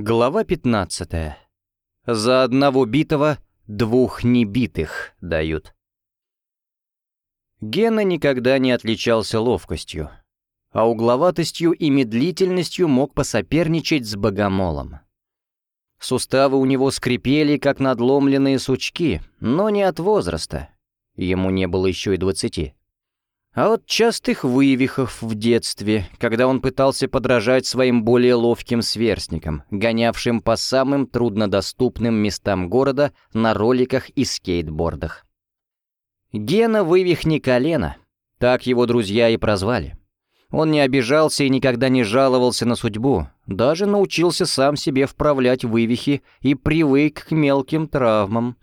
Глава 15. За одного битого двух небитых дают. Гена никогда не отличался ловкостью, а угловатостью и медлительностью мог посоперничать с богомолом. Суставы у него скрипели, как надломленные сучки, но не от возраста. Ему не было еще и двадцати а от частых вывихов в детстве, когда он пытался подражать своим более ловким сверстникам, гонявшим по самым труднодоступным местам города на роликах и скейтбордах. Гена вывихни колено, так его друзья и прозвали. Он не обижался и никогда не жаловался на судьбу, даже научился сам себе вправлять вывихи и привык к мелким травмам.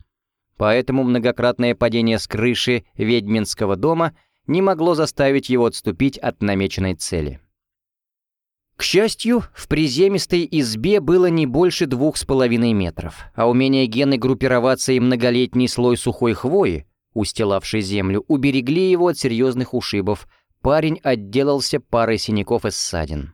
Поэтому многократное падение с крыши ведьминского дома — не могло заставить его отступить от намеченной цели. К счастью, в приземистой избе было не больше двух с половиной метров, а умение Гены группироваться и многолетний слой сухой хвои, устилавший землю, уберегли его от серьезных ушибов. Парень отделался парой синяков и ссадин.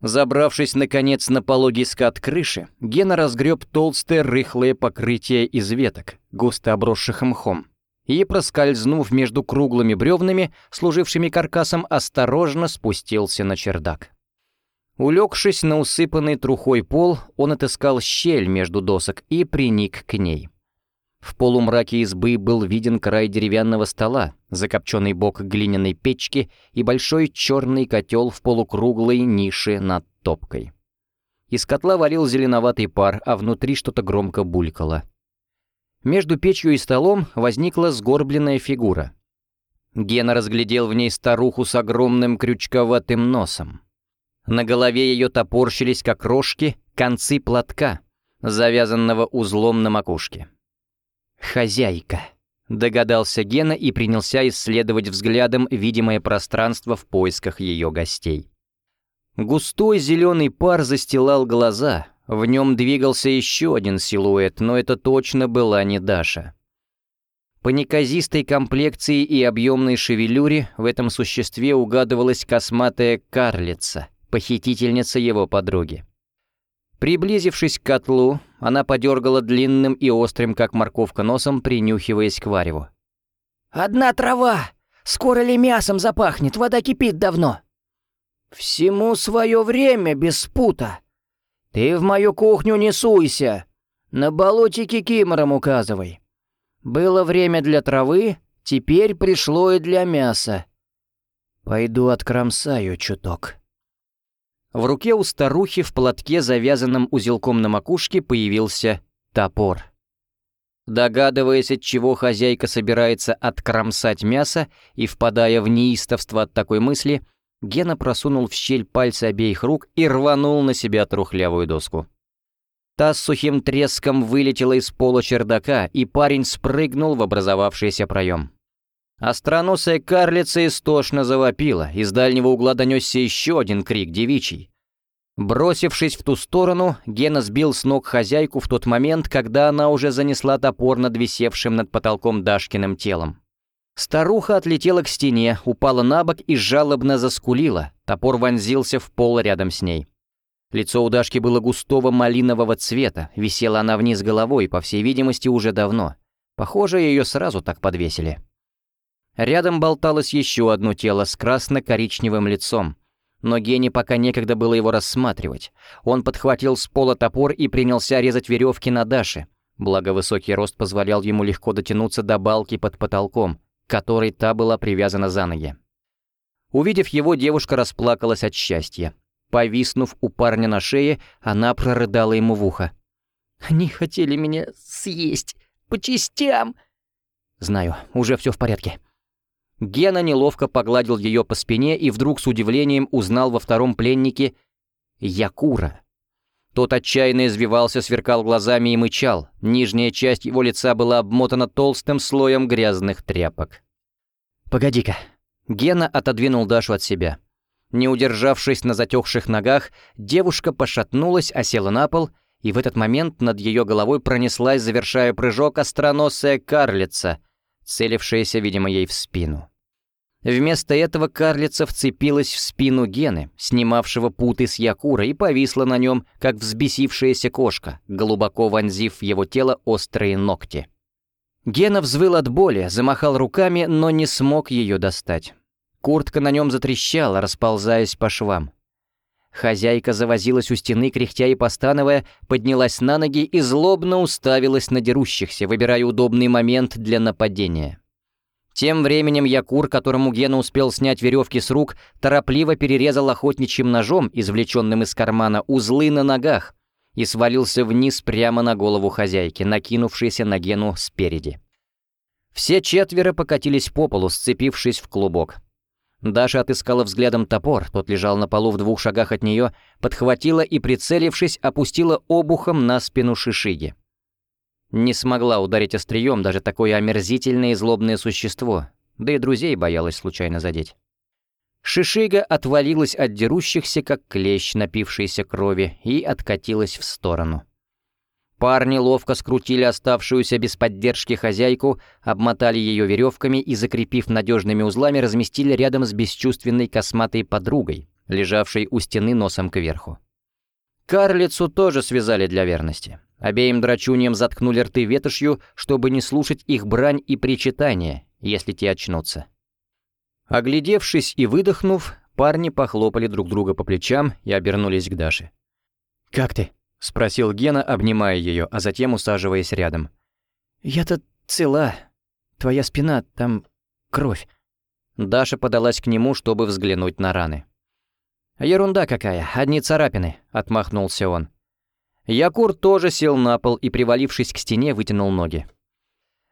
Забравшись, наконец, на пологий скат крыши, Гена разгреб толстое рыхлое покрытие из веток, густо обросших мхом и, проскользнув между круглыми бревнами, служившими каркасом, осторожно спустился на чердак. Улегшись на усыпанный трухой пол, он отыскал щель между досок и приник к ней. В полумраке избы был виден край деревянного стола, закопченный бок глиняной печки и большой черный котел в полукруглой нише над топкой. Из котла варил зеленоватый пар, а внутри что-то громко булькало — между печью и столом возникла сгорбленная фигура. Гена разглядел в ней старуху с огромным крючковатым носом. На голове ее топорщились, как рожки, концы платка, завязанного узлом на макушке. «Хозяйка», — догадался Гена и принялся исследовать взглядом видимое пространство в поисках ее гостей. Густой зеленый пар застилал глаза, в нем двигался еще один силуэт, но это точно была не Даша. По неказистой комплекции и объемной шевелюре в этом существе угадывалась косматая карлица, похитительница его подруги. Приблизившись к котлу, она подергала длинным и острым, как морковка, носом, принюхиваясь к вареву. «Одна трава! Скоро ли мясом запахнет? Вода кипит давно!» «Всему свое время, без спута!» «Ты в мою кухню не суйся! На болоте кикимором указывай. Было время для травы, теперь пришло и для мяса. Пойду откромсаю чуток». В руке у старухи в платке, завязанном узелком на макушке, появился топор. Догадываясь, от чего хозяйка собирается откромсать мясо и впадая в неистовство от такой мысли, Гена просунул в щель пальцы обеих рук и рванул на себя трухлявую доску. Та с сухим треском вылетела из пола чердака, и парень спрыгнул в образовавшийся проем. Остроносая карлица истошно завопила, из дальнего угла донесся еще один крик девичий. Бросившись в ту сторону, Гена сбил с ног хозяйку в тот момент, когда она уже занесла топор над висевшим над потолком Дашкиным телом. Старуха отлетела к стене, упала на бок и жалобно заскулила. Топор вонзился в пол рядом с ней. Лицо у Дашки было густого малинового цвета, висела она вниз головой, по всей видимости, уже давно. Похоже, ее сразу так подвесили. Рядом болталось еще одно тело с красно-коричневым лицом. Но Гене пока некогда было его рассматривать. Он подхватил с пола топор и принялся резать веревки на Даше. Благо высокий рост позволял ему легко дотянуться до балки под потолком, которой та была привязана за ноги. Увидев его, девушка расплакалась от счастья. Повиснув у парня на шее, она прорыдала ему в ухо. «Они хотели меня съесть по частям!» «Знаю, уже все в порядке». Гена неловко погладил ее по спине и вдруг с удивлением узнал во втором пленнике Якура. Тот отчаянно извивался, сверкал глазами и мычал. Нижняя часть его лица была обмотана толстым слоем грязных тряпок. «Погоди-ка». Гена отодвинул Дашу от себя. Не удержавшись на затекших ногах, девушка пошатнулась, осела на пол, и в этот момент над ее головой пронеслась, завершая прыжок, остроносая карлица, целившаяся, видимо, ей в спину. Вместо этого карлица вцепилась в спину Гены, снимавшего путы с Якура, и повисла на нем, как взбесившаяся кошка, глубоко вонзив в его тело острые ногти. Гена взвыл от боли, замахал руками, но не смог ее достать. Куртка на нем затрещала, расползаясь по швам. Хозяйка завозилась у стены, кряхтя и постановая, поднялась на ноги и злобно уставилась на дерущихся, выбирая удобный момент для нападения. Тем временем Якур, которому Гена успел снять веревки с рук, торопливо перерезал охотничьим ножом, извлеченным из кармана, узлы на ногах, и свалился вниз прямо на голову хозяйки, накинувшейся на Гену спереди. Все четверо покатились по полу, сцепившись в клубок. Даша отыскала взглядом топор, тот лежал на полу в двух шагах от нее, подхватила и, прицелившись, опустила обухом на спину Шишиги. Не смогла ударить острием даже такое омерзительное и злобное существо, да и друзей боялась случайно задеть. Шишига отвалилась от дерущихся, как клещ, напившийся крови, и откатилась в сторону. Парни ловко скрутили оставшуюся без поддержки хозяйку, обмотали ее веревками и, закрепив надежными узлами, разместили рядом с бесчувственной косматой подругой, лежавшей у стены носом кверху. Карлицу тоже связали для верности. Обеим драчуньям заткнули рты ветошью, чтобы не слушать их брань и причитания, если те очнутся. Оглядевшись и выдохнув, парни похлопали друг друга по плечам и обернулись к Даше. «Как ты?» — спросил Гена, обнимая ее, а затем усаживаясь рядом. «Я-то цела. Твоя спина, там кровь». Даша подалась к нему, чтобы взглянуть на раны. «Ерунда какая, одни царапины», — отмахнулся он. Якур тоже сел на пол и, привалившись к стене, вытянул ноги.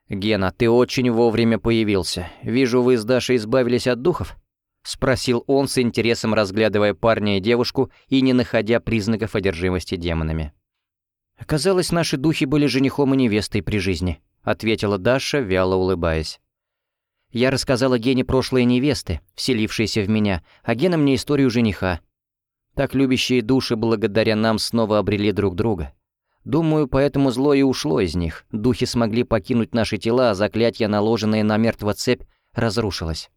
«Гена, ты очень вовремя появился. Вижу, вы с Дашей избавились от духов?» — спросил он с интересом, разглядывая парня и девушку и не находя признаков одержимости демонами. «Оказалось, наши духи были женихом и невестой при жизни», — ответила Даша, вяло улыбаясь. «Я рассказала Гене прошлые невесты, вселившиеся в меня, а Гена мне историю жениха. Так любящие души благодаря нам снова обрели друг друга. Думаю, поэтому зло и ушло из них. Духи смогли покинуть наши тела, а заклятие, наложенное на мертво цепь, разрушилось.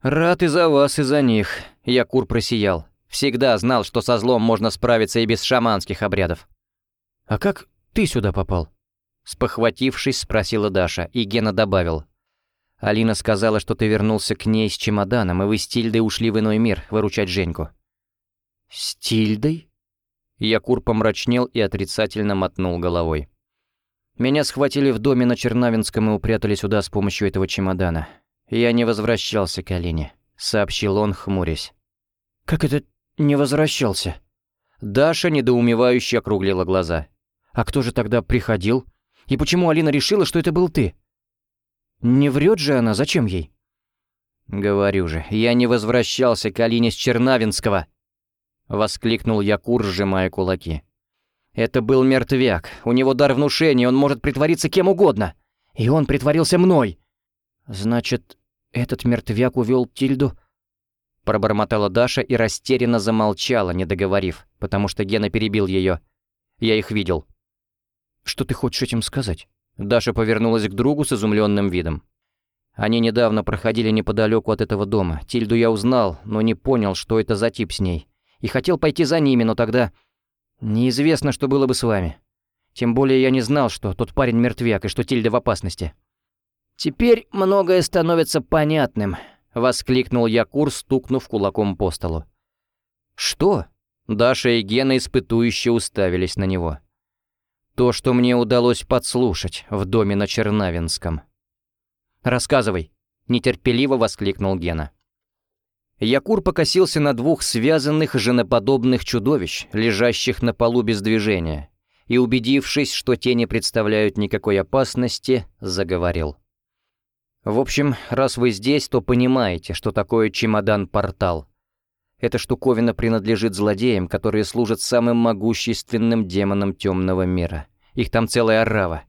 «Рад и за вас, и за них», — Якур просиял. «Всегда знал, что со злом можно справиться и без шаманских обрядов». «А как ты сюда попал?» Спохватившись, спросила Даша, и Гена добавил. «Алина сказала, что ты вернулся к ней с чемоданом, и вы с Тильдой ушли в иной мир выручать Женьку». «С Тильдой?» Якур помрачнел и отрицательно мотнул головой. «Меня схватили в доме на Чернавинском и упрятали сюда с помощью этого чемодана. Я не возвращался к Алине», — сообщил он, хмурясь. «Как это не возвращался?» Даша недоумевающе округлила глаза. «А кто же тогда приходил? И почему Алина решила, что это был ты? Не врет же она, зачем ей?» «Говорю же, я не возвращался к Алине с Чернавинского!» — воскликнул Якур, сжимая кулаки. «Это был мертвяк. У него дар внушения, он может притвориться кем угодно. И он притворился мной!» «Значит, этот мертвяк увел Тильду?» Пробормотала Даша и растерянно замолчала, не договорив, потому что Гена перебил ее. «Я их видел». «Что ты хочешь этим сказать?» Даша повернулась к другу с изумленным видом. Они недавно проходили неподалеку от этого дома. Тильду я узнал, но не понял, что это за тип с ней и хотел пойти за ними, но тогда... Неизвестно, что было бы с вами. Тем более я не знал, что тот парень мертвяк и что Тильда в опасности. «Теперь многое становится понятным», — воскликнул Якур, стукнув кулаком по столу. «Что?» Даша и Гена испытующе уставились на него. «То, что мне удалось подслушать в доме на Чернавинском». «Рассказывай», — нетерпеливо воскликнул Гена. Якур покосился на двух связанных женоподобных чудовищ, лежащих на полу без движения, и, убедившись, что те не представляют никакой опасности, заговорил. «В общем, раз вы здесь, то понимаете, что такое чемодан-портал. Эта штуковина принадлежит злодеям, которые служат самым могущественным демонам темного мира. Их там целая орава,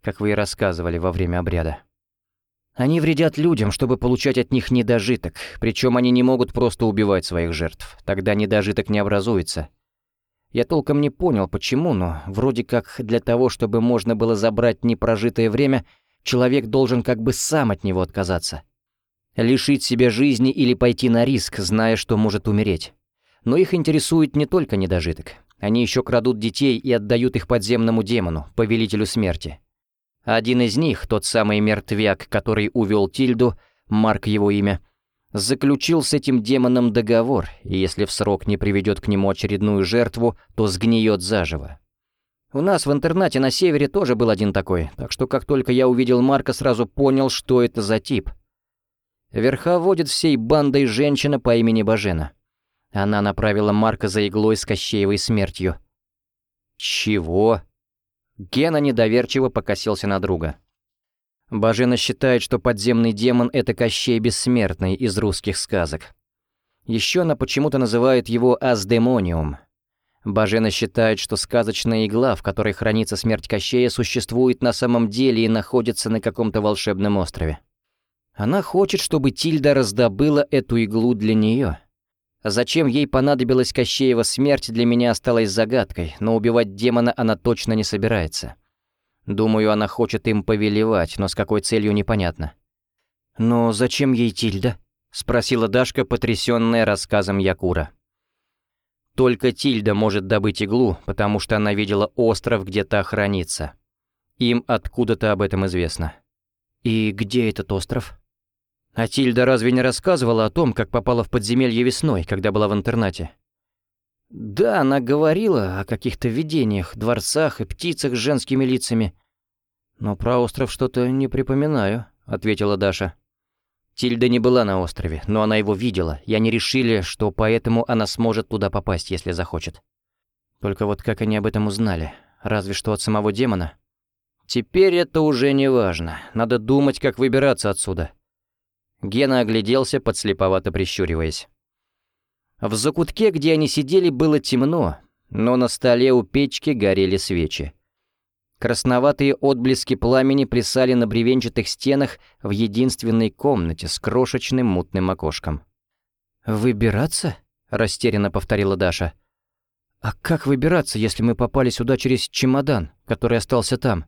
как вы и рассказывали во время обряда. Они вредят людям, чтобы получать от них недожиток, причем они не могут просто убивать своих жертв, тогда недожиток не образуется. Я толком не понял, почему, но вроде как для того, чтобы можно было забрать непрожитое время, человек должен как бы сам от него отказаться. Лишить себя жизни или пойти на риск, зная, что может умереть. Но их интересует не только недожиток. Они еще крадут детей и отдают их подземному демону, повелителю смерти. Один из них, тот самый мертвяк, который увел Тильду, Марк его имя, заключил с этим демоном договор, и если в срок не приведет к нему очередную жертву, то сгниет заживо. У нас в интернате на севере тоже был один такой, так что как только я увидел Марка, сразу понял, что это за тип. Верховодит всей бандой женщина по имени Бажена. Она направила Марка за иглой с Кощеевой смертью. «Чего?» Гена недоверчиво покосился на друга. Бажена считает, что подземный демон — это Кощей Бессмертный из русских сказок. Еще она почему-то называет его Аздемониум. Бажена считает, что сказочная игла, в которой хранится смерть Кощея, существует на самом деле и находится на каком-то волшебном острове. Она хочет, чтобы Тильда раздобыла эту иглу для нее. Зачем ей понадобилась Кощеева смерть, для меня осталась загадкой, но убивать демона она точно не собирается. Думаю, она хочет им повелевать, но с какой целью непонятно. «Но зачем ей Тильда?» — спросила Дашка, потрясённая рассказом Якура. Только Тильда может добыть иглу, потому что она видела остров, где та хранится. Им откуда-то об этом известно. «И где этот остров?» А Тильда разве не рассказывала о том, как попала в подземелье весной, когда была в интернате? Да, она говорила о каких-то видениях, дворцах и птицах с женскими лицами. Но про остров что-то не припоминаю, ответила Даша. Тильда не была на острове, но она его видела, и они решили, что поэтому она сможет туда попасть, если захочет. Только вот как они об этом узнали? Разве что от самого демона? Теперь это уже не важно. Надо думать, как выбираться отсюда. Гена огляделся, подслеповато прищуриваясь. В закутке, где они сидели, было темно, но на столе у печки горели свечи. Красноватые отблески пламени плясали на бревенчатых стенах в единственной комнате с крошечным мутным окошком. «Выбираться?» — растерянно повторила Даша. «А как выбираться, если мы попали сюда через чемодан, который остался там?»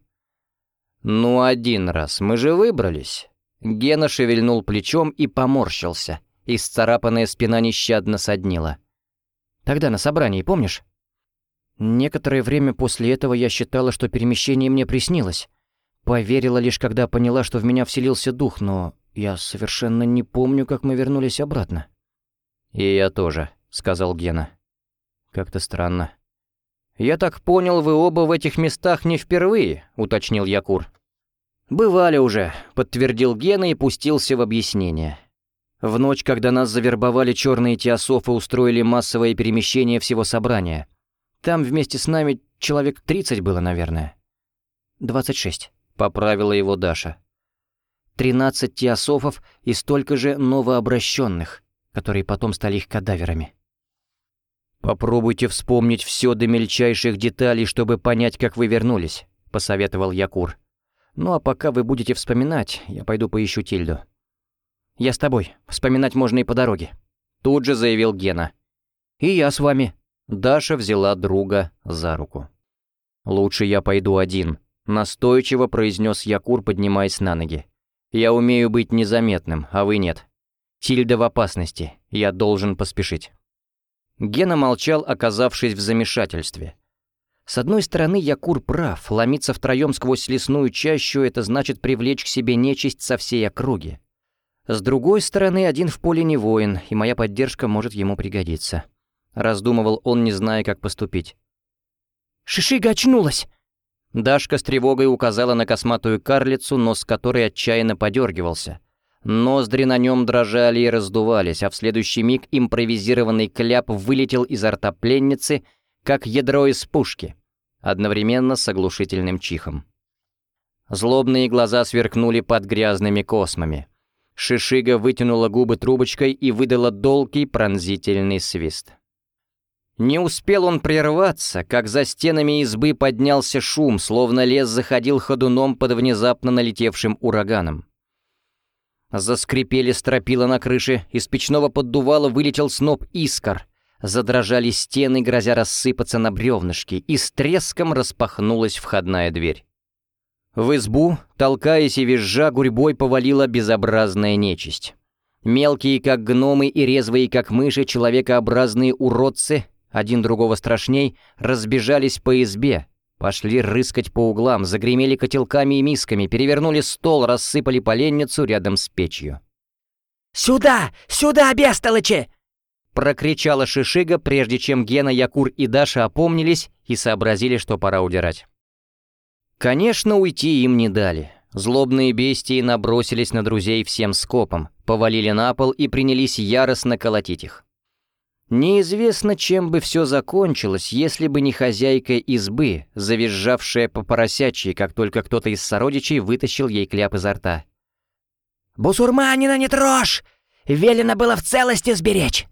«Ну, один раз мы же выбрались», Гена шевельнул плечом и поморщился. Исцарапанная спина нещадно соднила. «Тогда на собрании, помнишь?» Некоторое время после этого я считала, что перемещение мне приснилось. Поверила лишь, когда поняла, что в меня вселился дух, но я совершенно не помню, как мы вернулись обратно. «И я тоже», — сказал Гена. «Как-то странно». «Я так понял, вы оба в этих местах не впервые», — уточнил Якур. «Бывали уже», — подтвердил Гена и пустился в объяснение. В ночь, когда нас завербовали черные теософы, устроили массовое перемещение всего собрания. Там вместе с нами человек 30 было, наверное. «Двадцать шесть», — поправила его Даша. «Тринадцать теософов и столько же новообращенных, которые потом стали их кадаверами». «Попробуйте вспомнить все до мельчайших деталей, чтобы понять, как вы вернулись», — посоветовал Якур. Ну а пока вы будете вспоминать, я пойду поищу Тильду. Я с тобой, вспоминать можно и по дороге. Тут же заявил Гена. И я с вами. Даша взяла друга за руку. «Лучше я пойду один», — настойчиво произнес Якур, поднимаясь на ноги. «Я умею быть незаметным, а вы нет. Тильда в опасности, я должен поспешить». Гена молчал, оказавшись в замешательстве. С одной стороны, Якур прав, ломиться втроем сквозь лесную чащу — это значит привлечь к себе нечисть со всей округи. С другой стороны, один в поле не воин, и моя поддержка может ему пригодиться. Раздумывал он, не зная, как поступить. «Шишига очнулась!» Дашка с тревогой указала на косматую карлицу, нос которой отчаянно подергивался. Ноздри на нем дрожали и раздувались, а в следующий миг импровизированный кляп вылетел изо рта пленницы — как ядро из пушки, одновременно с оглушительным чихом. Злобные глаза сверкнули под грязными космами. Шишига вытянула губы трубочкой и выдала долгий пронзительный свист. Не успел он прерваться, как за стенами избы поднялся шум, словно лес заходил ходуном под внезапно налетевшим ураганом. Заскрипели стропила на крыше, из печного поддувала вылетел сноп искр — Задрожали стены, грозя рассыпаться на бревнышки, и с треском распахнулась входная дверь. В избу, толкаясь и визжа, гурьбой повалила безобразная нечисть. Мелкие, как гномы, и резвые, как мыши, человекообразные уродцы, один другого страшней, разбежались по избе, пошли рыскать по углам, загремели котелками и мисками, перевернули стол, рассыпали поленницу рядом с печью. «Сюда! Сюда, бестолочи!» Прокричала Шишига, прежде чем Гена, Якур и Даша опомнились и сообразили, что пора удирать. Конечно, уйти им не дали. Злобные бестии набросились на друзей всем скопом, повалили на пол и принялись яростно колотить их. Неизвестно, чем бы все закончилось, если бы не хозяйка избы, завизжавшая по поросячьи, как только кто-то из сородичей вытащил ей кляп изо рта. «Бусурманина не трожь! Велено было в целости сберечь!»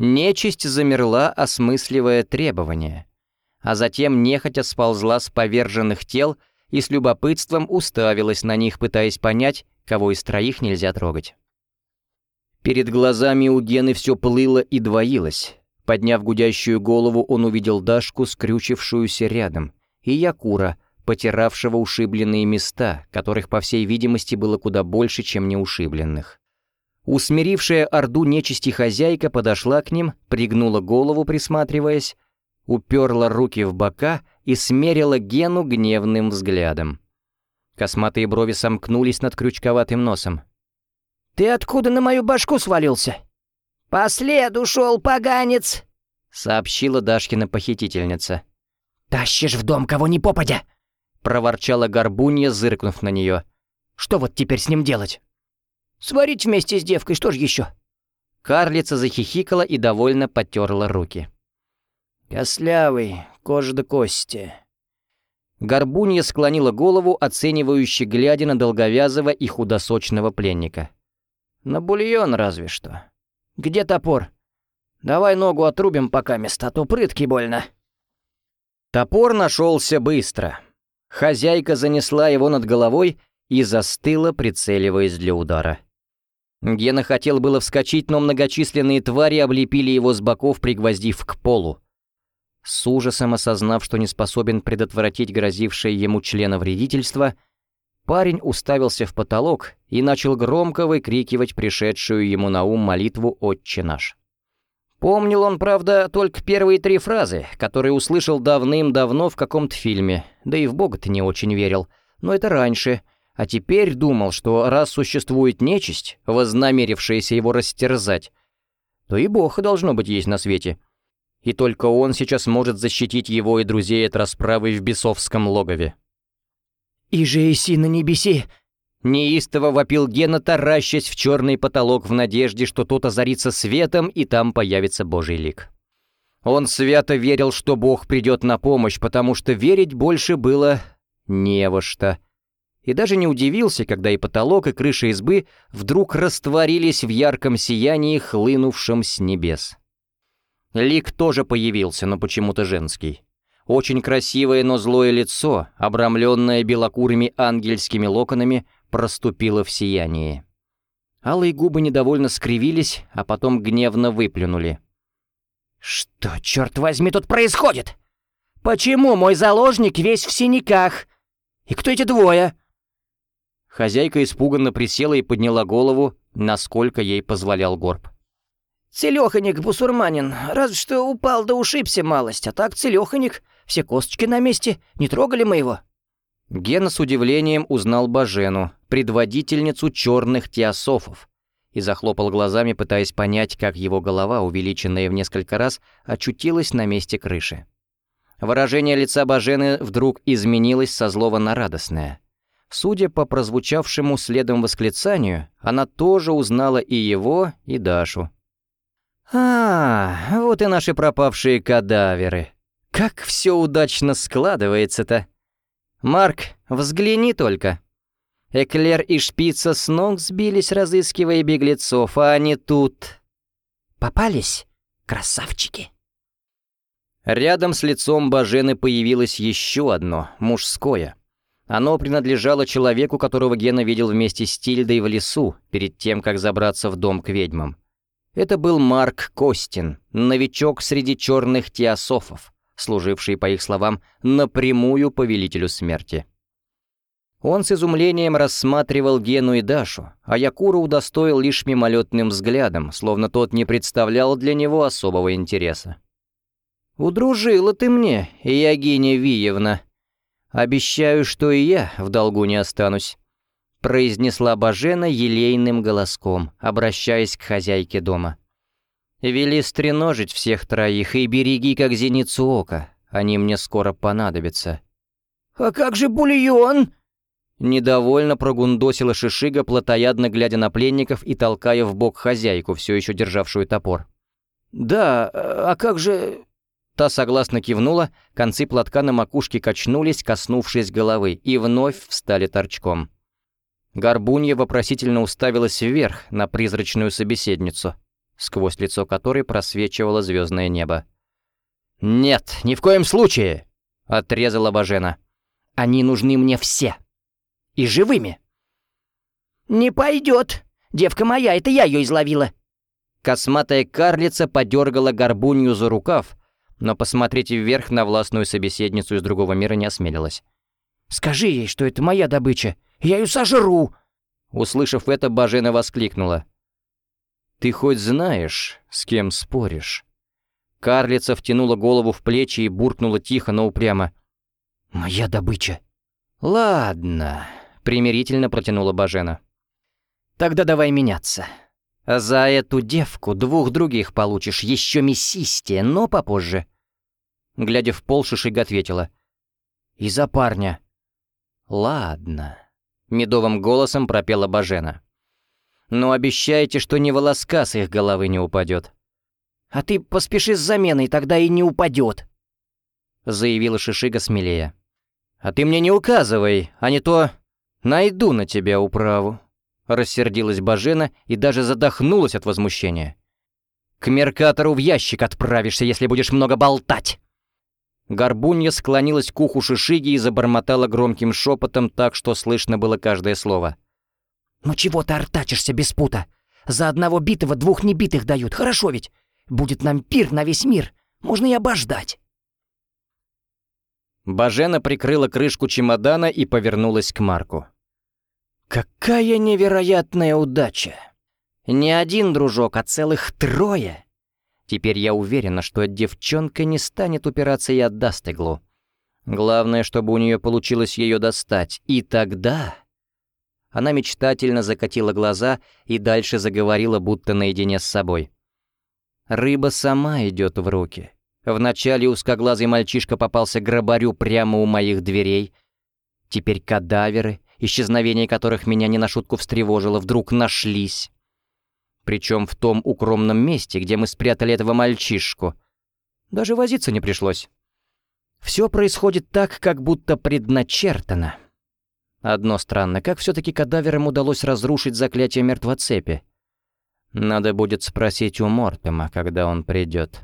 Нечисть замерла, осмысливая требования, а затем нехотя сползла с поверженных тел и с любопытством уставилась на них, пытаясь понять, кого из троих нельзя трогать. Перед глазами у Гены все плыло и двоилось. Подняв гудящую голову, он увидел Дашку, скрючившуюся рядом, и Якура, потиравшего ушибленные места, которых, по всей видимости, было куда больше, чем неушибленных. Усмирившая орду нечисти хозяйка подошла к ним, пригнула голову, присматриваясь, уперла руки в бока и смерила Гену гневным взглядом. Косматые брови сомкнулись над крючковатым носом. «Ты откуда на мою башку свалился?» «По следу шел, поганец!» — сообщила Дашкина похитительница. «Тащишь в дом кого ни попадя!» — проворчала горбунья, зыркнув на нее. «Что вот теперь с ним делать?» «Сварить вместе с девкой, что ж еще?» Карлица захихикала и довольно потерла руки. «Кослявый, кожа до кости». Горбунья склонила голову, оценивающе глядя на долговязого и худосочного пленника. «На бульон разве что. Где топор? Давай ногу отрубим пока место, а то прытки больно». Топор нашелся быстро. Хозяйка занесла его над головой и застыла, прицеливаясь для удара. Гена хотел было вскочить, но многочисленные твари облепили его с боков, пригвоздив к полу. С ужасом осознав, что не способен предотвратить грозившее ему членовредительство, парень уставился в потолок и начал громко выкрикивать пришедшую ему на ум молитву «Отче наш». Помнил он, правда, только первые три фразы, которые услышал давным-давно в каком-то фильме, да и в Бога-то не очень верил, но это раньше — а теперь думал, что раз существует нечисть, вознамерившаяся его растерзать, то и Бог должно быть есть на свете. И только он сейчас может защитить его и друзей от расправы в бесовском логове. «И же иси на небеси!» Неистово вопил Гена, таращась в черный потолок в надежде, что тот озарится светом, и там появится Божий лик. Он свято верил, что Бог придет на помощь, потому что верить больше было не во что и даже не удивился, когда и потолок, и крыша избы вдруг растворились в ярком сиянии, хлынувшем с небес. Лик тоже появился, но почему-то женский. Очень красивое, но злое лицо, обрамленное белокурыми ангельскими локонами, проступило в сиянии. Алые губы недовольно скривились, а потом гневно выплюнули. «Что, черт возьми, тут происходит? Почему мой заложник весь в синяках? И кто эти двое?» Хозяйка испуганно присела и подняла голову, насколько ей позволял горб. «Целёханик, бусурманин, разве что упал да ушибся малость, а так целёханик, все косточки на месте, не трогали мы его». Гена с удивлением узнал Бажену, предводительницу черных теософов, и захлопал глазами, пытаясь понять, как его голова, увеличенная в несколько раз, очутилась на месте крыши. Выражение лица Бажены вдруг изменилось со злого на радостное. Судя по прозвучавшему следом восклицанию, она тоже узнала и его, и Дашу. «А, вот и наши пропавшие кадаверы. Как все удачно складывается-то. Марк, взгляни только. Эклер и Шпица с ног сбились, разыскивая беглецов, а они тут... Попались, красавчики!» Рядом с лицом Бажены появилось еще одно, мужское. Оно принадлежало человеку, которого Гена видел вместе с Тильдой в лесу, перед тем, как забраться в дом к ведьмам. Это был Марк Костин, новичок среди черных теософов, служивший, по их словам, напрямую повелителю смерти. Он с изумлением рассматривал Гену и Дашу, а Якура удостоил лишь мимолетным взглядом, словно тот не представлял для него особого интереса. «Удружила ты мне, Ягиня Виевна. Обещаю, что и я в долгу не останусь», — произнесла Бажена елейным голоском, обращаясь к хозяйке дома. «Вели стреножить всех троих и береги, как зеницу ока. Они мне скоро понадобятся». «А как же бульон?» Недовольно прогундосила Шишига, плотоядно глядя на пленников и толкая в бок хозяйку, все еще державшую топор. «Да, а как же...» Та согласно кивнула, концы платка на макушке качнулись, коснувшись головы, и вновь встали торчком. Горбунья вопросительно уставилась вверх на призрачную собеседницу, сквозь лицо которой просвечивало звездное небо. «Нет, ни в коем случае!» — отрезала Бажена. «Они нужны мне все!» и живыми». «Не пойдет. Девка моя, это я ее изловила». Косматая карлица подергала горбунью за рукав, но посмотреть вверх на властную собеседницу из другого мира не осмелилась. «Скажи ей, что это моя добыча. Я ее сожру!» Услышав это, Бажена воскликнула. «Ты хоть знаешь, с кем споришь?» Карлица втянула голову в плечи и буркнула тихо, но упрямо. «Моя добыча». «Ладно», примирительно протянула Бажена. «Тогда давай меняться. За эту девку двух других получишь, еще мясистее, но попозже». Глядя в пол, Шишига ответила. «И за парня». «Ладно», — медовым голосом пропела Бажена. «Но обещайте, что ни волоска с их головы не упадет». «А ты поспеши с заменой, тогда и не упадет», — заявила Шишига смелее. «А ты мне не указывай, а не то «Найду на тебя управу», — рассердилась Бажена и даже задохнулась от возмущения. «К Меркатору в ящик отправишься, если будешь много болтать!» Горбунья склонилась к уху Шишиги и забормотала громким шепотом так, что слышно было каждое слово. «Ну чего ты артачишься без пута? За одного битого двух небитых дают, хорошо ведь? Будет нам пир на весь мир, можно и обождать». Бажена прикрыла крышку чемодана и повернулась к Марку. «Какая невероятная удача! Не один дружок, а целых трое! Теперь я уверена, что девчонка не станет упираться и отдаст иглу. Главное, чтобы у нее получилось ее достать, и тогда...» Она мечтательно закатила глаза и дальше заговорила, будто наедине с собой. «Рыба сама идет в руки». Вначале узкоглазый мальчишка попался грабарю прямо у моих дверей. Теперь кадаверы, исчезновение которых меня не на шутку встревожило, вдруг нашлись. Причем в том укромном месте, где мы спрятали этого мальчишку. Даже возиться не пришлось. Все происходит так, как будто предначертано. Одно странно, как все-таки кадаверам удалось разрушить заклятие мертвоцепи? Надо будет спросить у Мортема, когда он придет.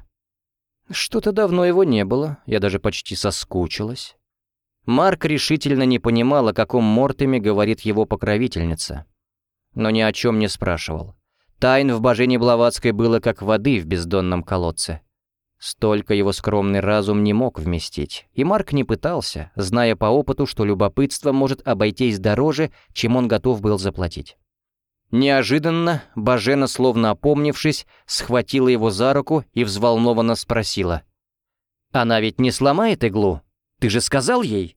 Что-то давно его не было, я даже почти соскучилась. Марк решительно не понимал, о каком Мортеме говорит его покровительница. Но ни о чем не спрашивал. Тайн в Божене Блаватской было как воды в бездонном колодце. Столько его скромный разум не мог вместить, и Марк не пытался, зная по опыту, что любопытство может обойтись дороже, чем он готов был заплатить. Неожиданно Бажена, словно опомнившись, схватила его за руку и взволнованно спросила. «Она ведь не сломает иглу? Ты же сказал ей?»